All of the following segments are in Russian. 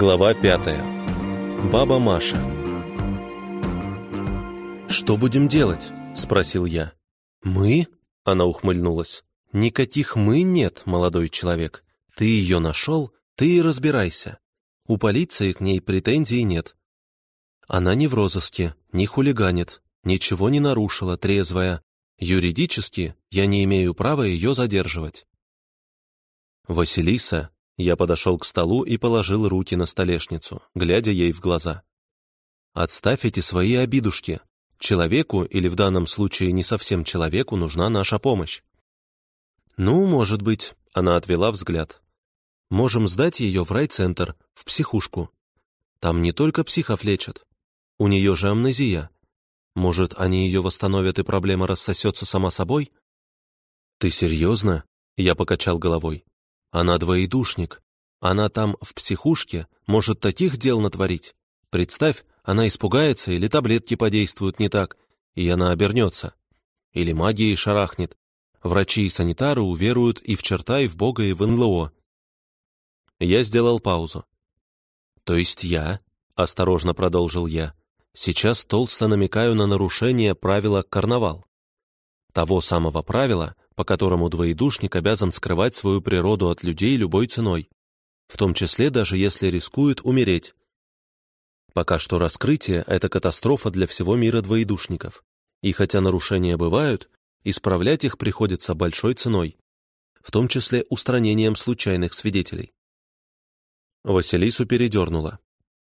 Глава пятая. Баба Маша. «Что будем делать?» — спросил я. «Мы?» — она ухмыльнулась. «Никаких «мы» нет, молодой человек. Ты ее нашел, ты и разбирайся. У полиции к ней претензий нет. Она не в розыске, не хулиганит, ничего не нарушила, трезвая. Юридически я не имею права ее задерживать». Василиса я подошел к столу и положил руки на столешницу, глядя ей в глаза. «Отставь эти свои обидушки. Человеку, или в данном случае не совсем человеку, нужна наша помощь». «Ну, может быть», — она отвела взгляд. «Можем сдать ее в райцентр, в психушку. Там не только психов лечат. У нее же амнезия. Может, они ее восстановят и проблема рассосется сама собой?» «Ты серьезно?» — я покачал головой. Она двоедушник. Она там, в психушке, может таких дел натворить. Представь, она испугается или таблетки подействуют не так, и она обернется. Или магией шарахнет. Врачи и санитары уверуют и в черта, и в Бога, и в НЛО. Я сделал паузу. То есть я, осторожно продолжил я, сейчас толсто намекаю на нарушение правила «карнавал». Того самого правила, по которому двоедушник обязан скрывать свою природу от людей любой ценой, в том числе даже если рискует умереть. Пока что раскрытие — это катастрофа для всего мира двоедушников. И хотя нарушения бывают, исправлять их приходится большой ценой, в том числе устранением случайных свидетелей. Василису передернула.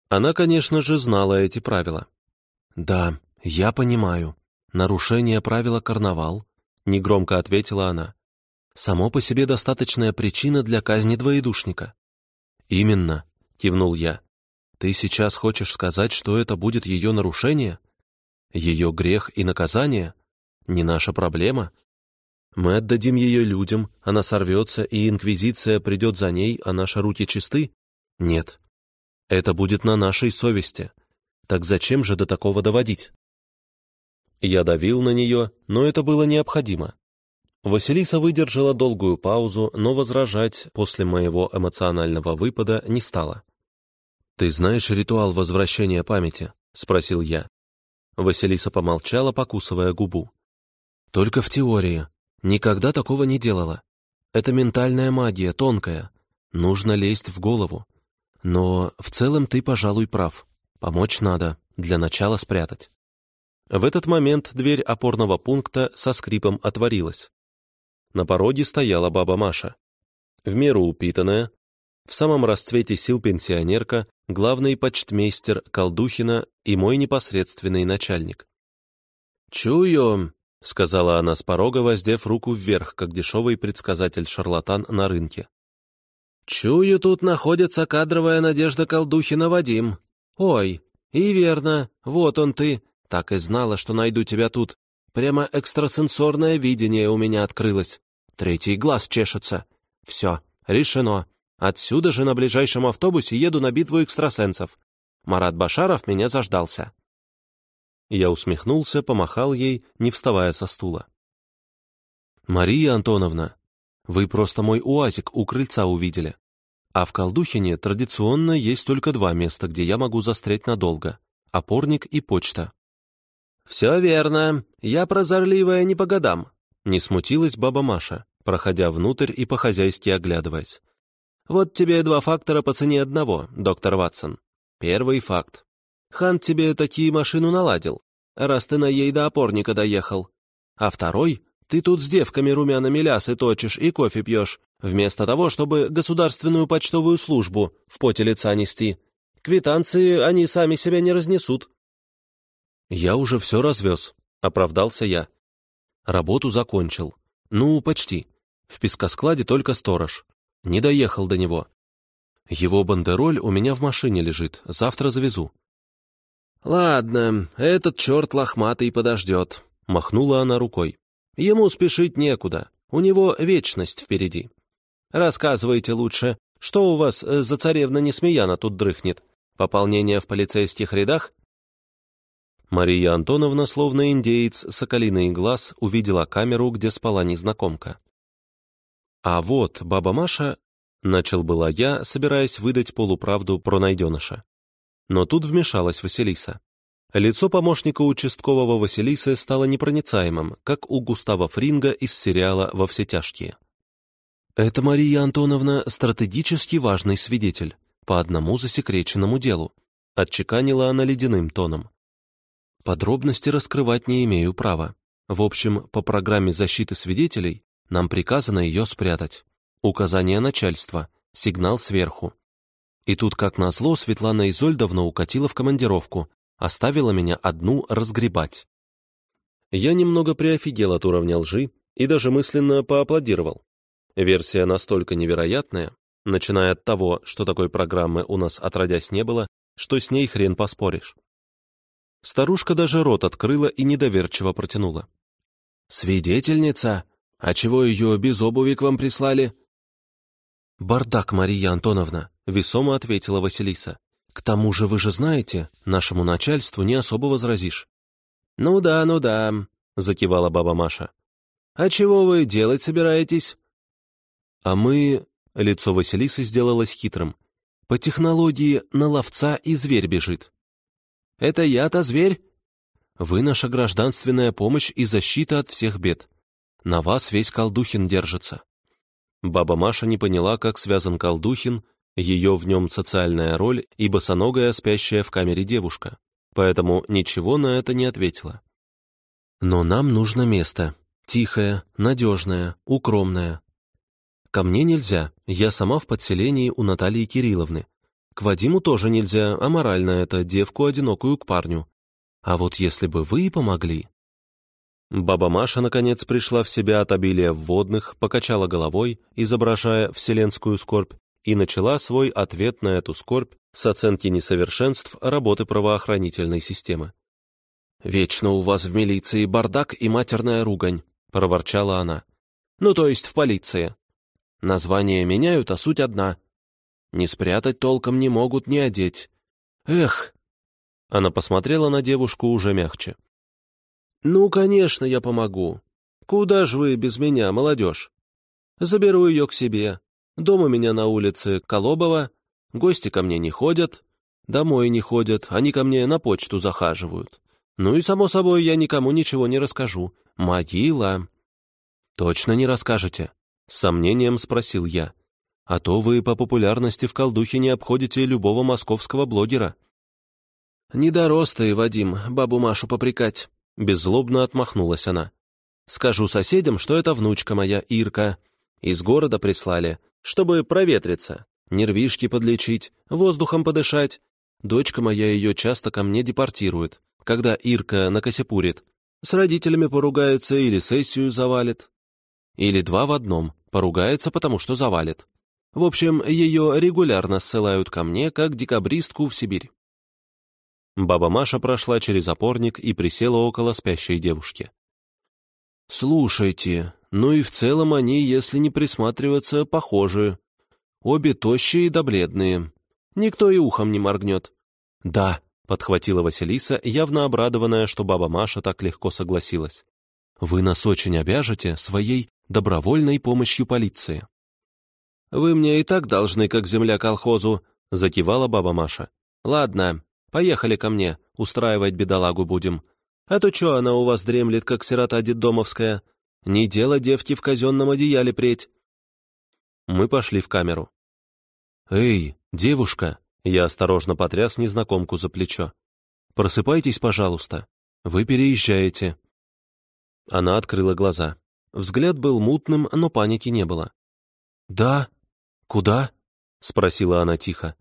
Она, конечно же, знала эти правила. «Да, я понимаю. Нарушение правила карнавал — негромко ответила она. «Само по себе достаточная причина для казни двоедушника». «Именно», — кивнул я. «Ты сейчас хочешь сказать, что это будет ее нарушение? Ее грех и наказание? Не наша проблема? Мы отдадим ее людям, она сорвется, и инквизиция придет за ней, а наши руки чисты? Нет. Это будет на нашей совести. Так зачем же до такого доводить?» Я давил на нее, но это было необходимо. Василиса выдержала долгую паузу, но возражать после моего эмоционального выпада не стала. «Ты знаешь ритуал возвращения памяти?» — спросил я. Василиса помолчала, покусывая губу. «Только в теории. Никогда такого не делала. Это ментальная магия, тонкая. Нужно лезть в голову. Но в целом ты, пожалуй, прав. Помочь надо, для начала спрятать». В этот момент дверь опорного пункта со скрипом отворилась. На пороге стояла баба Маша. В меру упитанная, в самом расцвете сил пенсионерка, главный почтмейстер Колдухина и мой непосредственный начальник. «Чую», — сказала она с порога, воздев руку вверх, как дешевый предсказатель-шарлатан на рынке. «Чую, тут находится кадровая Надежда Колдухина Вадим. Ой, и верно, вот он ты, так и знала, что найду тебя тут. Прямо экстрасенсорное видение у меня открылось. Третий глаз чешется. Все, решено. Отсюда же на ближайшем автобусе еду на битву экстрасенсов. Марат Башаров меня заждался. Я усмехнулся, помахал ей, не вставая со стула. «Мария Антоновна, вы просто мой уазик у крыльца увидели. А в Колдухине традиционно есть только два места, где я могу застрять надолго — опорник и почта. «Все верно. Я прозорливая не по годам», — не смутилась баба Маша, проходя внутрь и по-хозяйски оглядываясь. «Вот тебе два фактора по цене одного, доктор Ватсон. Первый факт. Хан тебе такие машину наладил, раз ты на ей до опорника доехал. А второй, ты тут с девками румяными лясы точишь и кофе пьешь, вместо того, чтобы государственную почтовую службу в поте лица нести. Квитанции они сами себя не разнесут, «Я уже все развез», — оправдался я. Работу закончил. Ну, почти. В пескоскладе только сторож. Не доехал до него. Его бандероль у меня в машине лежит, завтра завезу. «Ладно, этот черт лохматый подождет», — махнула она рукой. «Ему спешить некуда, у него вечность впереди. Рассказывайте лучше, что у вас э, за царевна Несмеяна тут дрыхнет? Пополнение в полицейских рядах?» Мария Антоновна, словно индеец, соколиный глаз, увидела камеру, где спала незнакомка. А вот баба Маша Начал была я, собираясь выдать полуправду про найденыша. Но тут вмешалась Василиса. Лицо помощника участкового Василисы стало непроницаемым, как у Густава Фринга из сериала «Во все тяжкие». «Это, Мария Антоновна, стратегически важный свидетель по одному засекреченному делу», отчеканила она ледяным тоном. «Подробности раскрывать не имею права. В общем, по программе защиты свидетелей нам приказано ее спрятать. Указание начальства, сигнал сверху. И тут, как назло, Светлана Изольдовна укатила в командировку, оставила меня одну разгребать. Я немного приофигел от уровня лжи и даже мысленно поаплодировал. Версия настолько невероятная, начиная от того, что такой программы у нас отродясь не было, что с ней хрен поспоришь. Старушка даже рот открыла и недоверчиво протянула. «Свидетельница? А чего ее без обуви к вам прислали?» «Бардак, Мария Антоновна», — весомо ответила Василиса. «К тому же вы же знаете, нашему начальству не особо возразишь». «Ну да, ну да», — закивала баба Маша. «А чего вы делать собираетесь?» А мы... Лицо Василисы сделалось хитрым. По технологии на ловца и зверь бежит. Это я-то зверь? Вы наша гражданственная помощь и защита от всех бед. На вас весь Колдухин держится. Баба Маша не поняла, как связан Колдухин, ее в нем социальная роль и босоногая спящая в камере девушка, поэтому ничего на это не ответила. Но нам нужно место. Тихое, надежное, укромное, Ко мне нельзя, я сама в подселении у Натальи Кирилловны. К Вадиму тоже нельзя, а морально это, девку одинокую к парню. А вот если бы вы помогли...» Баба Маша, наконец, пришла в себя от обилия вводных, покачала головой, изображая вселенскую скорбь, и начала свой ответ на эту скорбь с оценки несовершенств работы правоохранительной системы. «Вечно у вас в милиции бардак и матерная ругань», — проворчала она. «Ну, то есть в полиции. Названия меняют, а суть одна. Не спрятать толком не могут, не одеть. Эх!» Она посмотрела на девушку уже мягче. «Ну, конечно, я помогу. Куда же вы без меня, молодежь? Заберу ее к себе. Дом у меня на улице Колобова. Гости ко мне не ходят. Домой не ходят, они ко мне на почту захаживают. Ну и, само собой, я никому ничего не расскажу. Могила. Точно не расскажете? С сомнением спросил я. «А то вы по популярности в колдухе не обходите любого московского блогера». «Не дорос ты, Вадим, бабу Машу попрекать», — беззлобно отмахнулась она. «Скажу соседям, что это внучка моя, Ирка. Из города прислали, чтобы проветриться, нервишки подлечить, воздухом подышать. Дочка моя ее часто ко мне депортирует, когда Ирка накосепурит. С родителями поругается или сессию завалит. Или два в одном, поругается, потому что завалит. В общем, ее регулярно ссылают ко мне, как декабристку в Сибирь. Баба Маша прошла через опорник и присела около спящей девушки. «Слушайте, ну и в целом они, если не присматриваться, похожи. Обе тощие да бледные. Никто и ухом не моргнет». «Да», — подхватила Василиса, явно обрадованная, что баба Маша так легко согласилась. «Вы нас очень обяжете своей добровольной помощью полиции. «Вы мне и так должны, как земля колхозу», — закивала баба Маша. «Ладно, поехали ко мне, устраивать бедолагу будем. А то чё она у вас дремлет, как сирота детдомовская? Не дело девки в казенном одеяле преть». Мы пошли в камеру. «Эй, девушка!» — я осторожно потряс незнакомку за плечо. «Просыпайтесь, пожалуйста. Вы переезжаете». Она открыла глаза. Взгляд был мутным, но паники не было. «Да? Куда?» — спросила она тихо.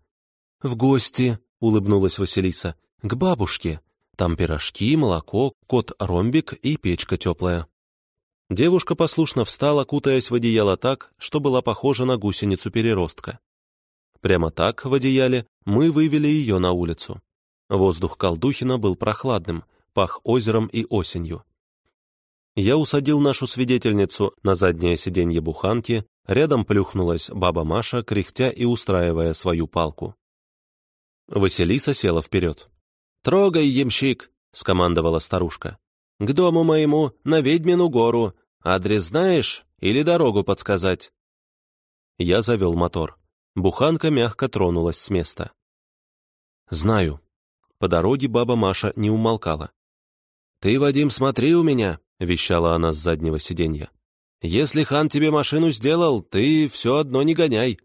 «В гости», — улыбнулась Василиса, — «к бабушке. Там пирожки, молоко, кот-ромбик и печка теплая». Девушка послушно встала, кутаясь в одеяло так, что была похожа на гусеницу-переростка. Прямо так, в одеяле, мы вывели ее на улицу. Воздух Колдухина был прохладным, пах озером и осенью. Я усадил нашу свидетельницу на заднее сиденье буханки, рядом плюхнулась баба Маша, кряхтя и устраивая свою палку. Василиса села вперед. «Трогай, ямщик!» — скомандовала старушка. «К дому моему, на Ведьмину гору. Адрес знаешь или дорогу подсказать?» Я завел мотор. Буханка мягко тронулась с места. «Знаю». По дороге баба Маша не умолкала. «Ты, Вадим, смотри у меня», — вещала она с заднего сиденья. «Если хан тебе машину сделал, ты все одно не гоняй.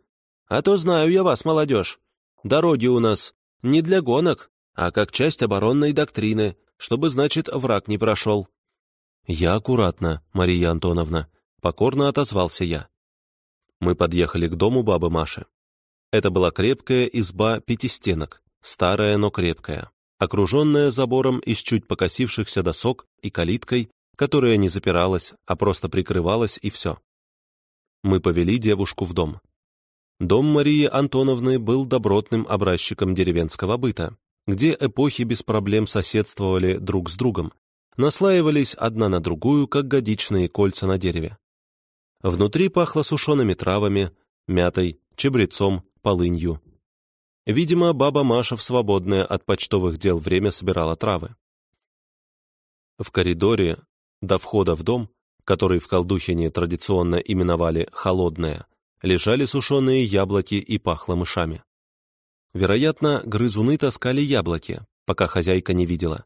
А то знаю я вас, молодежь. Дороги у нас не для гонок, а как часть оборонной доктрины, чтобы, значит, враг не прошел». «Я аккуратно, Мария Антоновна», — покорно отозвался я. Мы подъехали к дому бабы Маши. Это была крепкая изба пятистенок, старая, но крепкая, окруженная забором из чуть покосившихся досок и калиткой, которая не запиралась, а просто прикрывалась, и все. Мы повели девушку в дом. Дом Марии Антоновны был добротным образчиком деревенского быта, где эпохи без проблем соседствовали друг с другом, наслаивались одна на другую, как годичные кольца на дереве. Внутри пахло сушеными травами, мятой, чебрецом, полынью. Видимо, баба Маша в свободное от почтовых дел время собирала травы. В коридоре до входа в дом, который в Колдухине традиционно именовали «холодное», лежали сушеные яблоки и пахло мышами. Вероятно, грызуны таскали яблоки, пока хозяйка не видела.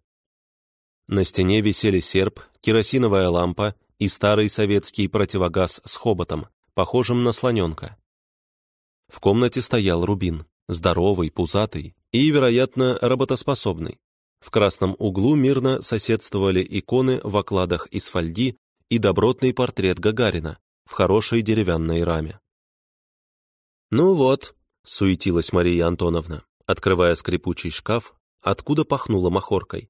На стене висели серп, керосиновая лампа и старый советский противогаз с хоботом, похожим на слоненка. В комнате стоял рубин, здоровый, пузатый и, вероятно, работоспособный. В красном углу мирно соседствовали иконы в окладах из фольги и добротный портрет Гагарина в хорошей деревянной раме. «Ну вот», — суетилась Мария Антоновна, открывая скрипучий шкаф, откуда пахнуло махоркой.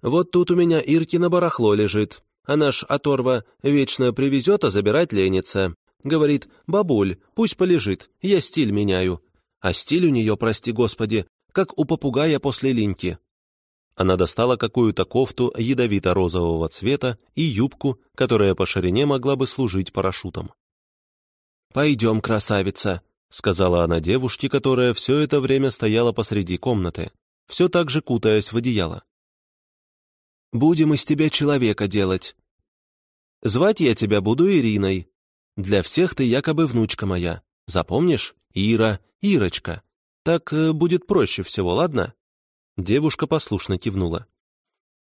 «Вот тут у меня Иркина барахло лежит, а наш оторва вечно привезет, а забирать ленится. Говорит, бабуль, пусть полежит, я стиль меняю. А стиль у нее, прости господи, как у попугая после линьки». Она достала какую-то кофту ядовито-розового цвета и юбку, которая по ширине могла бы служить парашютом. «Пойдем, красавица», — сказала она девушке, которая все это время стояла посреди комнаты, все так же кутаясь в одеяло. «Будем из тебя человека делать. Звать я тебя буду Ириной. Для всех ты якобы внучка моя. Запомнишь? Ира, Ирочка. Так э, будет проще всего, ладно?» Девушка послушно кивнула.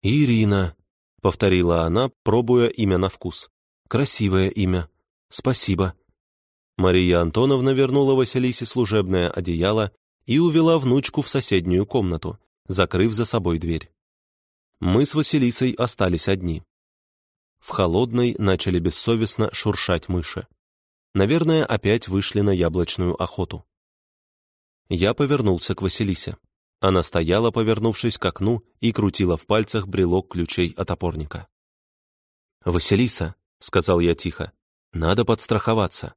«Ирина», — повторила она, пробуя имя на вкус. «Красивое имя. Спасибо». Мария Антоновна вернула Василисе служебное одеяло и увела внучку в соседнюю комнату, закрыв за собой дверь. Мы с Василисой остались одни. В холодной начали бессовестно шуршать мыши. Наверное, опять вышли на яблочную охоту. Я повернулся к Василисе. Она стояла, повернувшись к окну, и крутила в пальцах брелок ключей от опорника. «Василиса», — сказал я тихо, — «надо подстраховаться.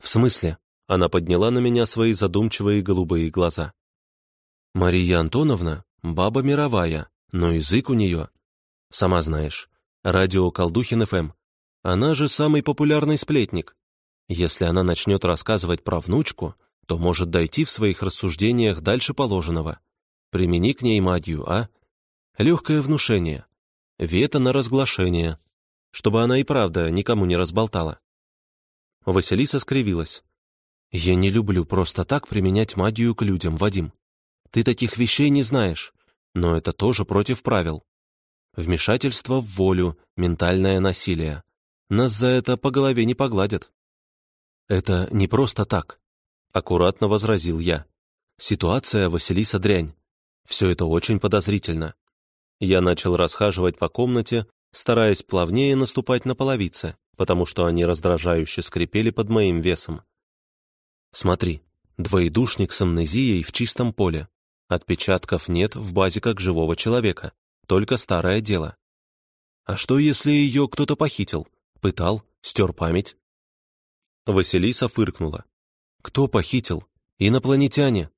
«В смысле?» Она подняла на меня свои задумчивые голубые глаза. «Мария Антоновна — баба мировая, но язык у нее. Сама знаешь, радио Колдухин ФМ. Она же самый популярный сплетник. Если она начнет рассказывать про внучку, то может дойти в своих рассуждениях дальше положенного. Примени к ней магию, а? Легкое внушение. Вето на разглашение. Чтобы она и правда никому не разболтала. Василиса скривилась. «Я не люблю просто так применять магию к людям, Вадим. Ты таких вещей не знаешь, но это тоже против правил. Вмешательство в волю, ментальное насилие. Нас за это по голове не погладят». «Это не просто так», — аккуратно возразил я. «Ситуация, Василиса, дрянь. Все это очень подозрительно». Я начал расхаживать по комнате, стараясь плавнее наступать на половицы потому что они раздражающе скрипели под моим весом. Смотри, двоедушник с амнезией в чистом поле. Отпечатков нет в базе как живого человека, только старое дело. А что, если ее кто-то похитил, пытал, стер память? Василиса фыркнула. Кто похитил? Инопланетяне.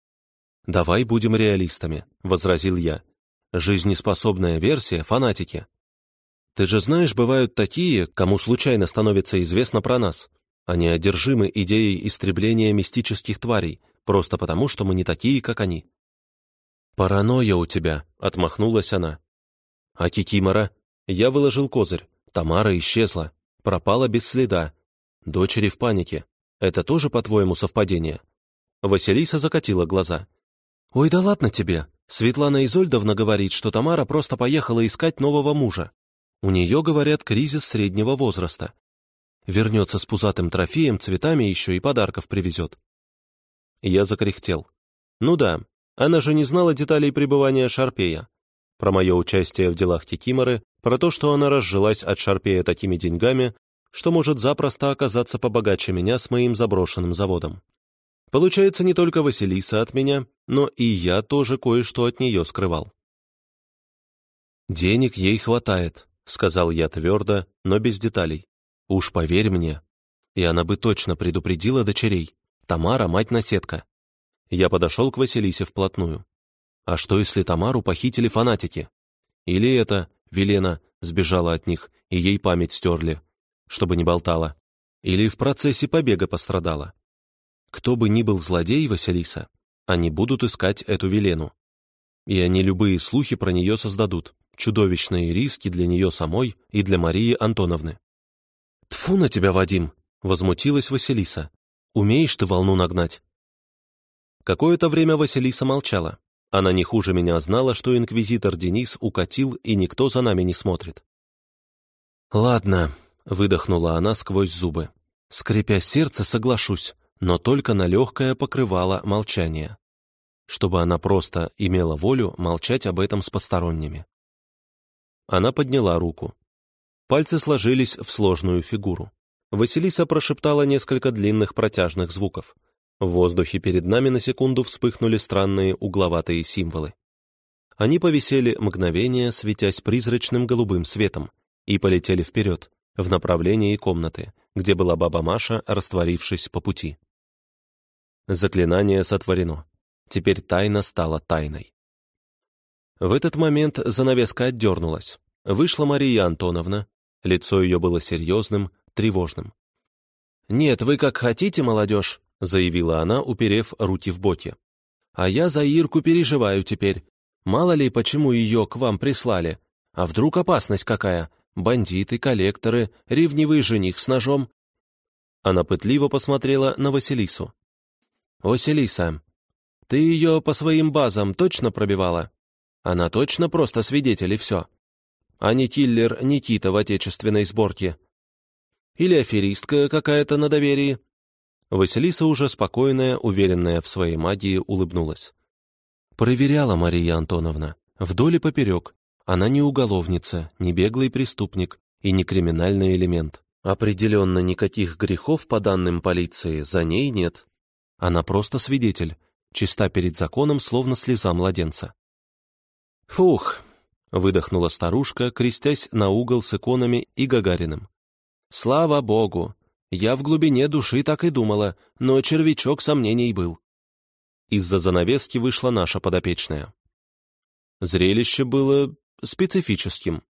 Давай будем реалистами, возразил я. Жизнеспособная версия — фанатики. Ты же знаешь, бывают такие, кому случайно становится известно про нас. Они одержимы идеей истребления мистических тварей, просто потому, что мы не такие, как они. «Паранойя у тебя», — отмахнулась она. «А Кикимора?» Я выложил козырь. Тамара исчезла. Пропала без следа. Дочери в панике. Это тоже, по-твоему, совпадение?» Василиса закатила глаза. «Ой, да ладно тебе. Светлана Изольдовна говорит, что Тамара просто поехала искать нового мужа. У нее, говорят, кризис среднего возраста. Вернется с пузатым трофеем, цветами еще и подарков привезет». Я закряхтел. «Ну да, она же не знала деталей пребывания Шарпея. Про мое участие в делах Кикиморы, про то, что она разжилась от Шарпея такими деньгами, что может запросто оказаться побогаче меня с моим заброшенным заводом. Получается, не только Василиса от меня, но и я тоже кое-что от нее скрывал. «Денег ей хватает», — сказал я твердо, но без деталей. «Уж поверь мне». И она бы точно предупредила дочерей. Тамара — мать-наседка. Я подошел к Василисе вплотную. А что, если Тамару похитили фанатики? Или это, Велена, сбежала от них, и ей память стерли, чтобы не болтала? Или в процессе побега пострадала? Кто бы ни был злодей, Василиса, они будут искать эту Велену. И они любые слухи про нее создадут, чудовищные риски для нее самой и для Марии Антоновны. «Тфу на тебя, Вадим!» — возмутилась Василиса. «Умеешь ты волну нагнать?» Какое-то время Василиса молчала. Она не хуже меня знала, что инквизитор Денис укатил, и никто за нами не смотрит. «Ладно», — выдохнула она сквозь зубы. «Скрипя сердце, соглашусь но только на легкое покрывало молчание, чтобы она просто имела волю молчать об этом с посторонними. Она подняла руку. Пальцы сложились в сложную фигуру. Василиса прошептала несколько длинных протяжных звуков. В воздухе перед нами на секунду вспыхнули странные угловатые символы. Они повисели мгновение, светясь призрачным голубым светом, и полетели вперед, в направлении комнаты, где была баба Маша, растворившись по пути. Заклинание сотворено. Теперь тайна стала тайной. В этот момент занавеска отдернулась. Вышла Мария Антоновна. Лицо ее было серьезным, тревожным. «Нет, вы как хотите, молодежь», — заявила она, уперев руки в боки. «А я за Ирку переживаю теперь. Мало ли, почему ее к вам прислали. А вдруг опасность какая? Бандиты, коллекторы, ревнивый жених с ножом?» Она пытливо посмотрела на Василису. «Василиса, ты ее по своим базам точно пробивала? Она точно просто свидетель и все. А не киллер Никита в отечественной сборке. Или аферистка какая-то на доверии?» Василиса уже спокойная, уверенная в своей магии, улыбнулась. «Проверяла Мария Антоновна. Вдоль и поперек. Она не уголовница, не беглый преступник и не криминальный элемент. Определенно никаких грехов, по данным полиции, за ней нет. Она просто свидетель, чиста перед законом, словно слеза младенца. «Фух!» — выдохнула старушка, крестясь на угол с иконами и Гагариным. «Слава Богу! Я в глубине души так и думала, но червячок сомнений был». Из-за занавески вышла наша подопечная. Зрелище было специфическим.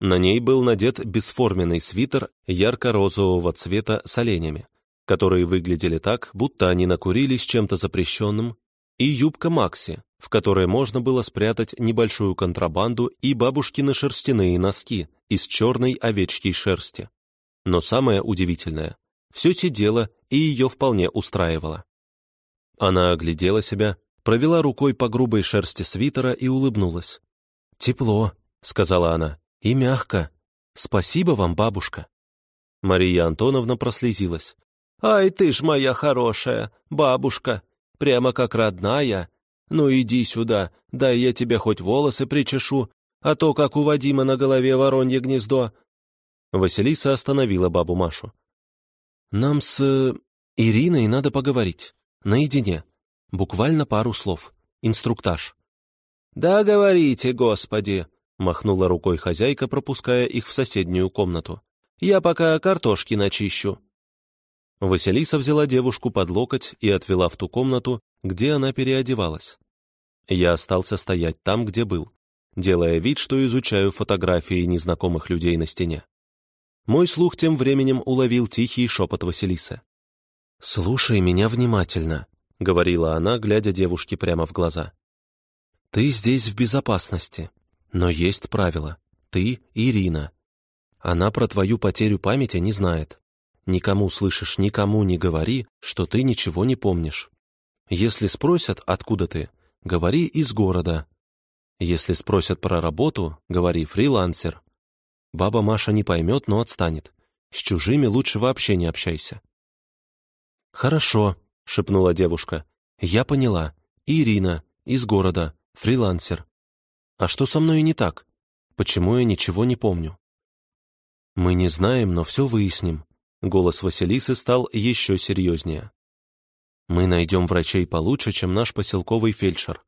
На ней был надет бесформенный свитер ярко-розового цвета с оленями, которые выглядели так, будто они накурились чем-то запрещенным, и юбка Макси, в которой можно было спрятать небольшую контрабанду и бабушкины шерстяные носки из черной овечьей шерсти. Но самое удивительное, все сидело и ее вполне устраивало. Она оглядела себя, провела рукой по грубой шерсти свитера и улыбнулась. «Тепло», — сказала она, — «и мягко. Спасибо вам, бабушка». Мария Антоновна прослезилась. «Ай ты ж моя хорошая, бабушка, прямо как родная. Ну иди сюда, дай я тебе хоть волосы причешу, а то, как у Вадима на голове воронье гнездо». Василиса остановила бабу Машу. «Нам с э, Ириной надо поговорить. Наедине. Буквально пару слов. Инструктаж». «Да говорите, господи!» — махнула рукой хозяйка, пропуская их в соседнюю комнату. «Я пока картошки начищу». Василиса взяла девушку под локоть и отвела в ту комнату, где она переодевалась. Я остался стоять там, где был, делая вид, что изучаю фотографии незнакомых людей на стене. Мой слух тем временем уловил тихий шепот Василисы. «Слушай меня внимательно», — говорила она, глядя девушке прямо в глаза. «Ты здесь в безопасности, но есть правило. Ты Ирина. Она про твою потерю памяти не знает. Никому, слышишь, никому не говори, что ты ничего не помнишь. Если спросят, откуда ты, говори из города. Если спросят про работу, говори фрилансер. Баба Маша не поймет, но отстанет. С чужими лучше вообще не общайся. «Хорошо», — шепнула девушка. «Я поняла. Ирина, из города, фрилансер. А что со мной не так? Почему я ничего не помню?» «Мы не знаем, но все выясним». Голос Василисы стал еще серьезнее. «Мы найдем врачей получше, чем наш поселковый фельдшер.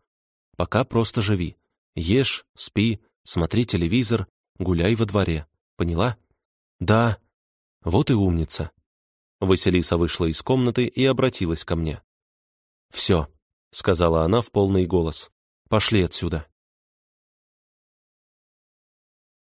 Пока просто живи. Ешь, спи, смотри телевизор, гуляй во дворе. Поняла? Да. Вот и умница. Василиса вышла из комнаты и обратилась ко мне. «Все», — сказала она в полный голос. «Пошли отсюда».